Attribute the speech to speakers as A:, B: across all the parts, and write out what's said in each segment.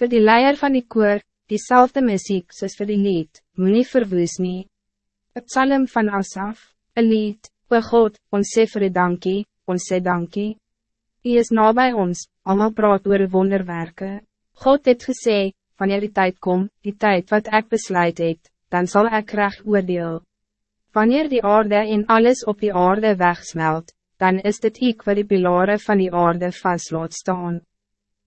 A: Voor die leier van die koor, diezelfde muziek soos vir die lied, moet nie verwoes nie. Het psalm van Asaf, een lied, o God, ons sê vir die dankie, ons sê dankie. Hy is nabij ons, allemaal praat oor wonderwerke. God het gesê, wanneer die tijd komt, die tijd wat ik besluit het, dan zal ik recht oordeel. Wanneer die aarde en alles op die aarde wegsmelt, dan is dit ik wat die pilare van die aarde vast laat staan.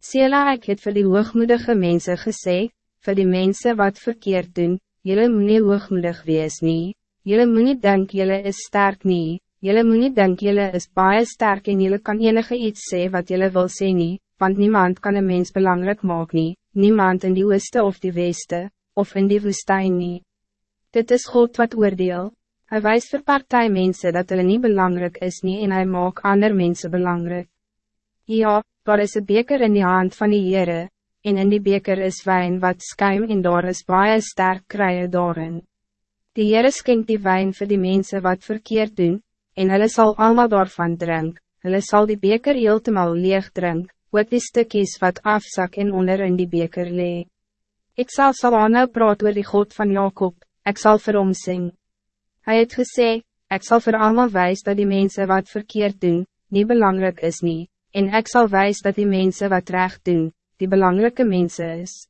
A: Sela ek het vir die hoogmoedige mensen gesê, vir die mensen wat verkeerd doen, jylle moet nie hoogmoedig wees nie, jylle moet nie denk jylle is sterk nie, jylle moet nie denk jylle is baie sterk en jylle kan enige iets sê wat jylle wil sê nie, want niemand kan een mens belangrijk maak nie, niemand in die ooste of die weste, of in die woestijn nie. Dit is God wat oordeel, hij wijst vir partij mense dat hulle nie belangrijk is nie en hij maak ander mensen belangrijk. Ja, daar is een beker in die hand van die Heere, en in die beker is wijn wat skuim en daar is baie sterk krije daarin. Die Heere skenkt die wijn voor die mensen wat verkeerd doen, en hulle sal allemaal daarvan drink, hulle sal die beker heeltemal leeg drink, ook die stukjes wat afzak en onder in die beker lee. Ik zal Salana praat oor die God van Jacob, ik zal vir hom sing. Hy het gesê, ik zal voor allemaal wijs dat die mensen wat verkeerd doen, niet belangrijk is niet en ik zal wijs dat die mensen wat recht doen, die belangrijke mensen is.